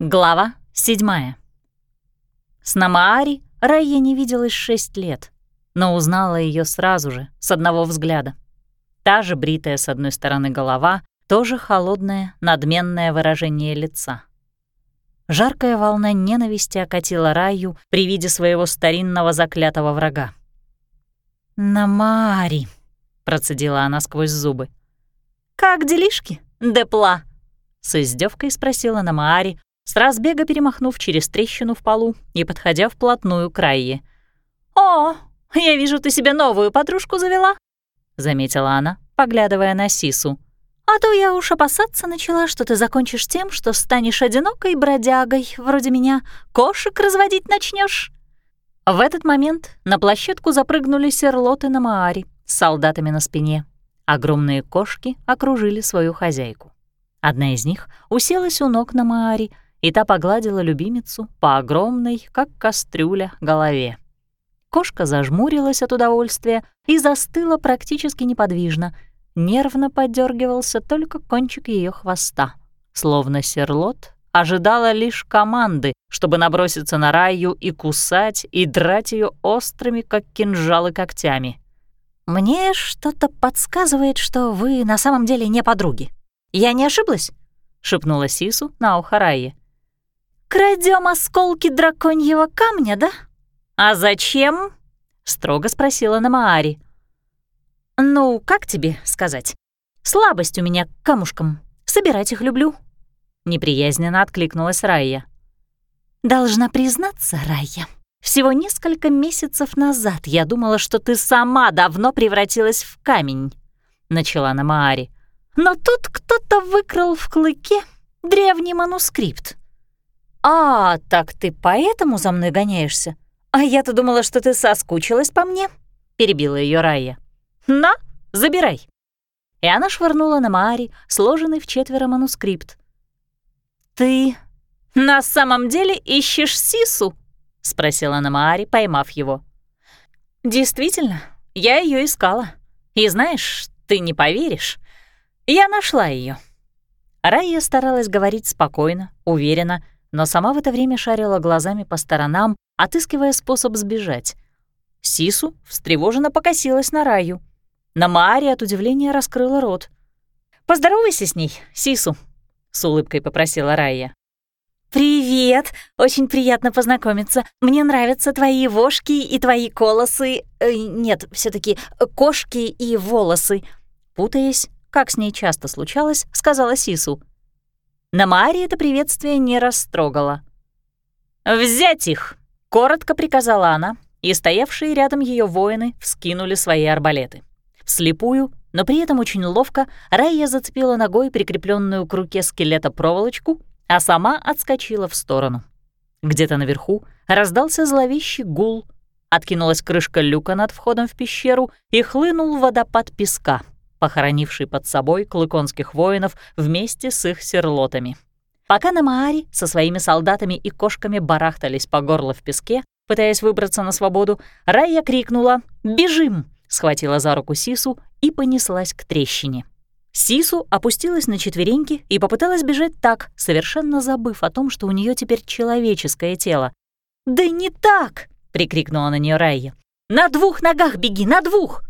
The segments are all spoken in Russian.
Глава седьмая. С Намаари Райя не виделась шесть лет, но узнала ее сразу же, с одного взгляда. Та же бритая с одной стороны голова, тоже холодное, надменное выражение лица. Жаркая волна ненависти окатила Раю при виде своего старинного заклятого врага. «Намаари», — процедила она сквозь зубы. «Как делишки, Депла?» — с издевкой спросила Намаари, с разбега перемахнув через трещину в полу и подходя вплотную к Райе. «О, я вижу, ты себе новую подружку завела», — заметила она, поглядывая на Сису. «А то я уж опасаться начала, что ты закончишь тем, что станешь одинокой бродягой, вроде меня, кошек разводить начнешь. В этот момент на площадку запрыгнули серлоты на Маари с солдатами на спине. Огромные кошки окружили свою хозяйку. Одна из них уселась у ног на Маари — и та погладила любимицу по огромной, как кастрюля, голове. Кошка зажмурилась от удовольствия и застыла практически неподвижно. Нервно подергивался только кончик ее хвоста, словно серлот ожидала лишь команды, чтобы наброситься на Раю и кусать, и драть ее острыми, как кинжалы, когтями. «Мне что-то подсказывает, что вы на самом деле не подруги. Я не ошиблась?» — шепнула Сису на ухо Райе. Крадем осколки драконьего камня, да? А зачем? строго спросила Намаари. Ну, как тебе сказать? Слабость у меня к камушкам. Собирать их люблю. Неприязненно откликнулась Райя. Должна признаться, Райя, всего несколько месяцев назад я думала, что ты сама давно превратилась в камень, начала Намаари. Но тут кто-то выкрал в клыке древний манускрипт. «А, так ты поэтому за мной гоняешься? А я-то думала, что ты соскучилась по мне», — перебила ее Райя. «На, забирай». И она швырнула на Маари сложенный в четверо манускрипт. «Ты на самом деле ищешь Сису?» — спросила Намаари, поймав его. «Действительно, я ее искала. И знаешь, ты не поверишь, я нашла ее. Райя старалась говорить спокойно, уверенно, но сама в это время шарила глазами по сторонам, отыскивая способ сбежать. Сису встревоженно покосилась на Раю. На Мааре от удивления раскрыла рот. «Поздоровайся с ней, Сису», — с улыбкой попросила Рая. «Привет! Очень приятно познакомиться. Мне нравятся твои вошки и твои колосы. Э, нет, все таки кошки и волосы». Путаясь, как с ней часто случалось, сказала Сису. На Маре это приветствие не растрогало. «Взять их!» — коротко приказала она, и стоявшие рядом ее воины вскинули свои арбалеты. Вслепую, но при этом очень ловко, Райя зацепила ногой прикрепленную к руке скелета проволочку, а сама отскочила в сторону. Где-то наверху раздался зловещий гул, откинулась крышка люка над входом в пещеру и хлынул водопад песка — похоронивший под собой клыконских воинов вместе с их серлотами. Пока на Мааре со своими солдатами и кошками барахтались по горло в песке, пытаясь выбраться на свободу, Райя крикнула «Бежим!», схватила за руку Сису и понеслась к трещине. Сису опустилась на четвереньки и попыталась бежать так, совершенно забыв о том, что у нее теперь человеческое тело. «Да не так!» — прикрикнула на нее Райя. «На двух ногах беги, на двух!»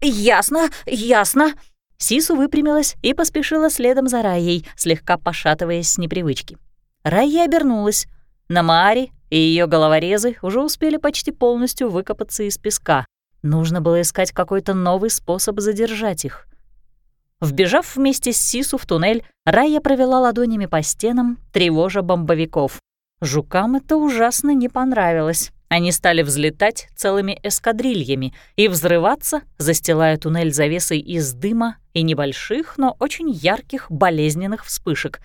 «Ясно, ясно». Сису выпрямилась и поспешила следом за Раей, слегка пошатываясь с непривычки. Райя обернулась. На Маре и ее головорезы уже успели почти полностью выкопаться из песка. Нужно было искать какой-то новый способ задержать их. Вбежав вместе с Сису в туннель, Рая провела ладонями по стенам, тревожа бомбовиков. Жукам это ужасно не понравилось. Они стали взлетать целыми эскадрильями и взрываться, застилая туннель завесой из дыма и небольших, но очень ярких болезненных вспышек.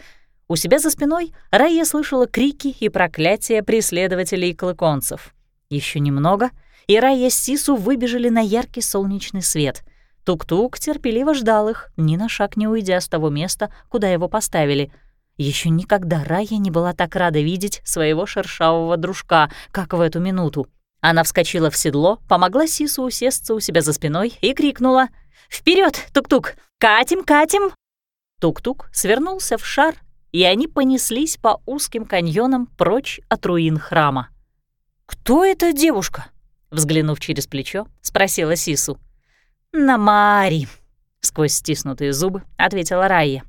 У себя за спиной Райя слышала крики и проклятия преследователей клыконцев. Еще немного, и Райя с Сису выбежали на яркий солнечный свет. Тук-тук терпеливо ждал их, ни на шаг не уйдя с того места, куда его поставили — еще никогда Рая не была так рада видеть своего шершавого дружка, как в эту минуту. Она вскочила в седло, помогла Сису усесться у себя за спиной и крикнула «Вперед, тук-тук! Катим, катим!» Тук-тук свернулся в шар и они понеслись по узким каньонам прочь от руин храма. «Кто эта девушка?» — взглянув через плечо, спросила Сису. «Намари», — сквозь стиснутые зубы ответила Райя.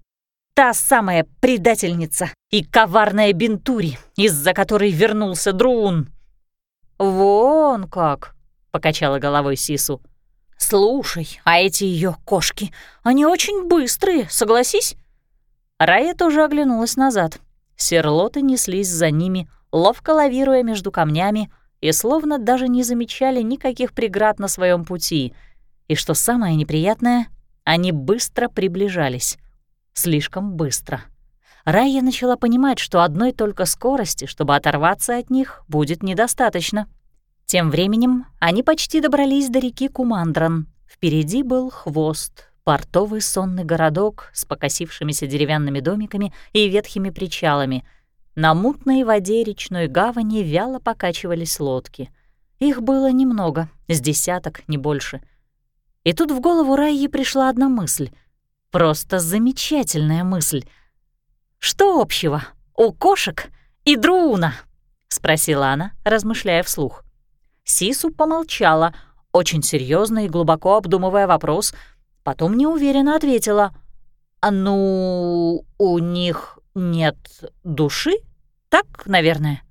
«Та самая предательница и коварная Бентури, из-за которой вернулся Друун». «Вон как», — покачала головой Сису. «Слушай, а эти ее кошки, они очень быстрые, согласись?» Рая тоже оглянулась назад. Серлоты неслись за ними, ловко лавируя между камнями, и словно даже не замечали никаких преград на своем пути. И что самое неприятное, они быстро приближались. Слишком быстро. Рая начала понимать, что одной только скорости, чтобы оторваться от них, будет недостаточно. Тем временем они почти добрались до реки Кумандран. Впереди был хвост, портовый сонный городок с покосившимися деревянными домиками и ветхими причалами. На мутной воде речной гавани вяло покачивались лодки. Их было немного, с десяток, не больше. И тут в голову Райи пришла одна мысль. Просто замечательная мысль. «Что общего у кошек и Друуна?» — спросила она, размышляя вслух. Сису помолчала, очень серьезно и глубоко обдумывая вопрос — Потом неуверенно ответила. «А ну, у них нет души? Так, наверное?»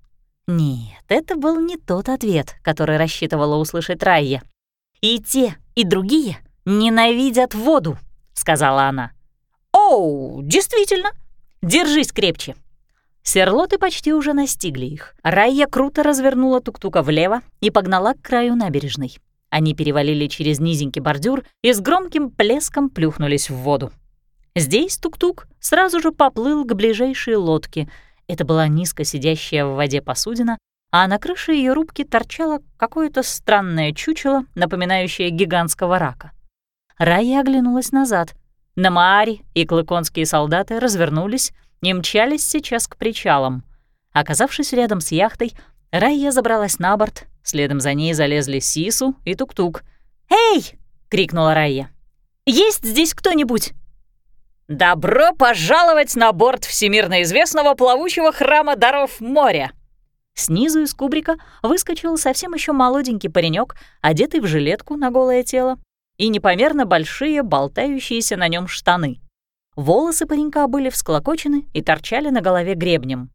Нет, это был не тот ответ, который рассчитывала услышать Райя. «И те, и другие ненавидят воду», — сказала она. «Оу, действительно! Держись крепче!» Серлоты почти уже настигли их. Райя круто развернула тук-тука влево и погнала к краю набережной. Они перевалили через низенький бордюр и с громким плеском плюхнулись в воду. Здесь тук-тук сразу же поплыл к ближайшей лодке. Это была низко сидящая в воде посудина, а на крыше ее рубки торчало какое-то странное чучело, напоминающее гигантского рака. Рая оглянулась назад. Намаари и клыконские солдаты развернулись и мчались сейчас к причалам. Оказавшись рядом с яхтой, Райя забралась на борт, следом за ней залезли Сису и Тук-Тук. «Эй!» — крикнула Райя. «Есть здесь кто-нибудь?» «Добро пожаловать на борт всемирно известного плавучего храма даров моря!» Снизу из кубрика выскочил совсем еще молоденький паренек, одетый в жилетку на голое тело и непомерно большие болтающиеся на нем штаны. Волосы паренька были всклокочены и торчали на голове гребнем.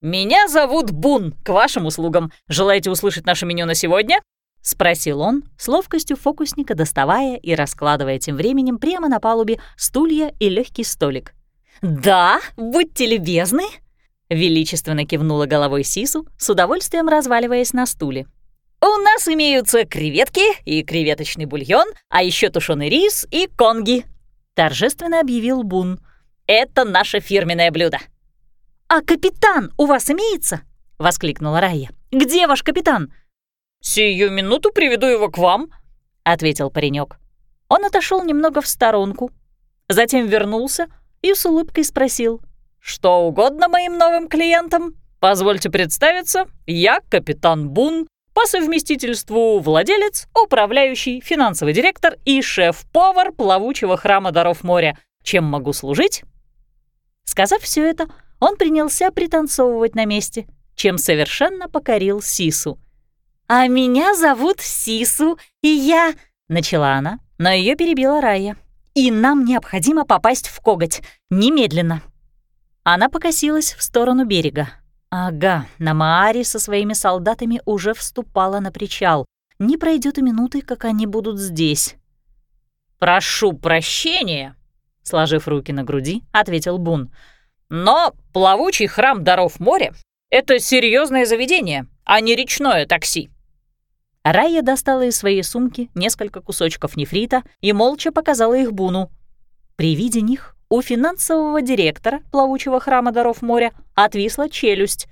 «Меня зовут Бун, к вашим услугам. Желаете услышать наше меню на сегодня?» — спросил он, с ловкостью фокусника доставая и раскладывая тем временем прямо на палубе стулья и легкий столик. «Да, будьте любезны!» — величественно кивнула головой Сису, с удовольствием разваливаясь на стуле. «У нас имеются креветки и креветочный бульон, а еще тушеный рис и конги», — торжественно объявил Бун. «Это наше фирменное блюдо». «А капитан у вас имеется?» — воскликнула Рая. «Где ваш капитан?» «Сию минуту приведу его к вам», — ответил паренек. Он отошел немного в сторонку, затем вернулся и с улыбкой спросил. «Что угодно моим новым клиентам? Позвольте представиться, я капитан Бун, по совместительству владелец, управляющий, финансовый директор и шеф-повар плавучего храма даров моря. Чем могу служить?» Сказав все это, он принялся пританцовывать на месте, чем совершенно покорил Сису. «А меня зовут Сису, и я...» — начала она, но ее перебила Рая. «И нам необходимо попасть в коготь. Немедленно!» Она покосилась в сторону берега. Ага, Намаари со своими солдатами уже вступала на причал. Не пройдет и минуты, как они будут здесь. «Прошу прощения!» — сложив руки на груди, ответил Бун — но плавучий храм даров моря — это серьезное заведение, а не речное такси. Рая достала из своей сумки несколько кусочков нефрита и молча показала их Буну. При виде них у финансового директора плавучего храма даров моря отвисла челюсть.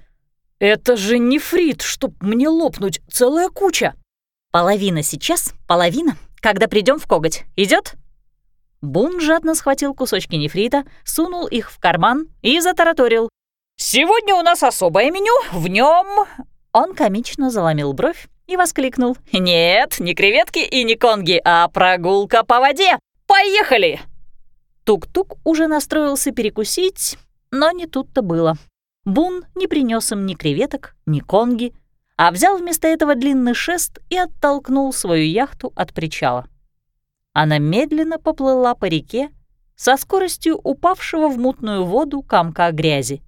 «Это же нефрит, чтоб мне лопнуть, целая куча!» «Половина сейчас, половина, когда придем в коготь. Идет? Бун жадно схватил кусочки нефрита, сунул их в карман и затараторил. «Сегодня у нас особое меню, в нем. Он комично заломил бровь и воскликнул. «Нет, не креветки и не конги, а прогулка по воде! Поехали!» Тук-тук уже настроился перекусить, Но не тут-то было. Бун не принес им ни креветок, ни конги, а взял вместо этого длинный шест и оттолкнул свою яхту от причала. Она медленно поплыла по реке со скоростью упавшего в мутную воду комка грязи.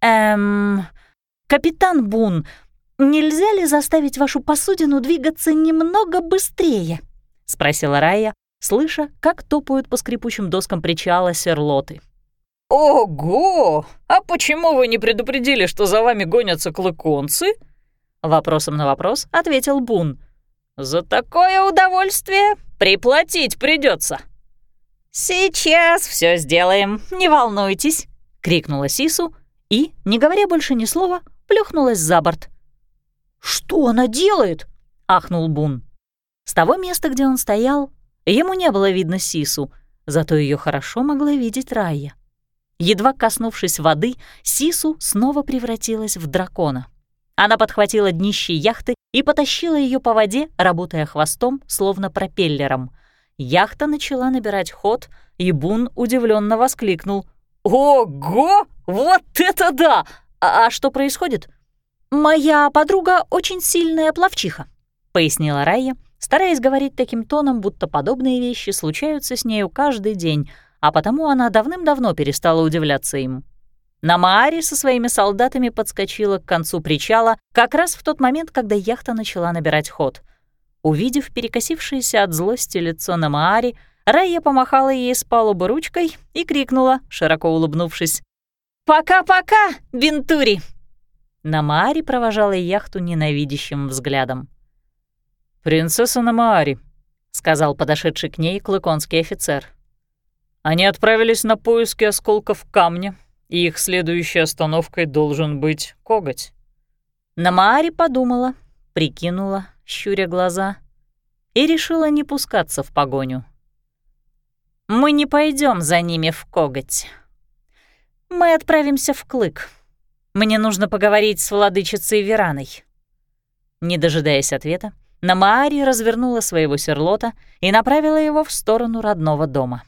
«Эм, капитан Бун, нельзя ли заставить вашу посудину двигаться немного быстрее?» — спросила Рая, слыша, как топают по скрипучим доскам причала серлоты. «Ого! А почему вы не предупредили, что за вами гонятся клыконцы?» Вопросом на вопрос ответил Бун. «За такое удовольствие приплатить придется. «Сейчас все сделаем, не волнуйтесь!» — крикнула Сису и, не говоря больше ни слова, плюхнулась за борт. «Что она делает?» — ахнул Бун. С того места, где он стоял, ему не было видно Сису, зато ее хорошо могла видеть Райя. Едва коснувшись воды, Сису снова превратилась в дракона. Она подхватила днище яхты и потащила ее по воде, работая хвостом, словно пропеллером. Яхта начала набирать ход, и Бун удивленно воскликнул. «Ого! Вот это да! А, а что происходит?» «Моя подруга очень сильная пловчиха», — пояснила Райя, стараясь говорить таким тоном, будто подобные вещи случаются с нею каждый день, а потому она давным-давно перестала удивляться им. Намаари со своими солдатами подскочила к концу причала как раз в тот момент, когда яхта начала набирать ход. Увидев перекосившееся от злости лицо Намаари, Райя помахала ей с палубы ручкой и крикнула, широко улыбнувшись, «Пока-пока, Бентури!» Намаари провожала яхту ненавидящим взглядом. «Принцесса Намаари», — сказал подошедший к ней клыконский офицер. Они отправились на поиски осколков камня, и их следующей остановкой должен быть коготь. Намаари подумала, прикинула, щуря глаза, и решила не пускаться в погоню. «Мы не пойдем за ними в коготь. Мы отправимся в Клык. Мне нужно поговорить с владычицей Вераной». Не дожидаясь ответа, Намаари развернула своего серлота и направила его в сторону родного дома.